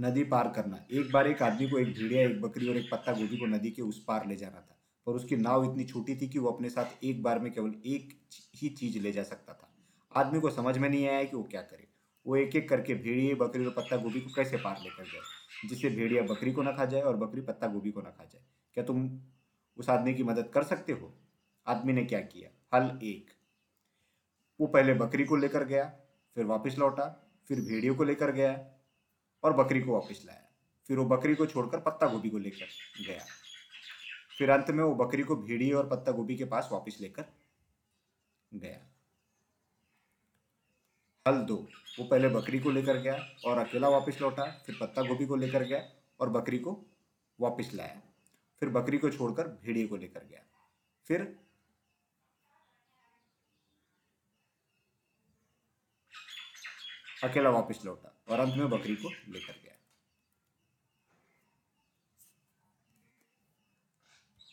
नदी पार करना। एक बार एक आदमी को एक भेड़िया, एक बकरी और एक पत्ता गोभी को नदी के उस पार ले जाना था। पर उसकी नाव इतनी छोटी थी कि वो अपने साथ एक बार में केवल एक ही चीज़ ले जा सकता था। आदमी को समझ में नहीं आया कि वो क्या करे। वो एक एक करके भेड़िए, बकरी और पत्ता गोभी को कैसे पार लेकर जाए, जिससे भेड़िया बकरी को ना खा जाए और बकरी पत्ता गोभी को ना खा जाए। क्या तुम उस आदमी की मदद कर सकते हो? आदमी ने क्या किया? हल एक। वो पहले बकरी को लेकर गया, फिर वापस लौटा, फिर भेड़ियों को लेकर गया और बकरी को वापस लाया। फिर वो बकरी को छोड़कर पत्ता गोभी को लेकर गया। फिर अंत में वो बकरी को भेड़िए और पत्ता गोभी के पास वापस लेकर गया। हल दो। वो पहले बकरी को लेकर गया और अकेला वापस लौटा, फिर पत्ता गोभी को लेकर गया और बकरी को वापस लाया। फिर बकरी को छोड़कर भेड़िए को लेकर गया। फिर अकेला वापस लौटा और अंत में बकरी को लेकर गया।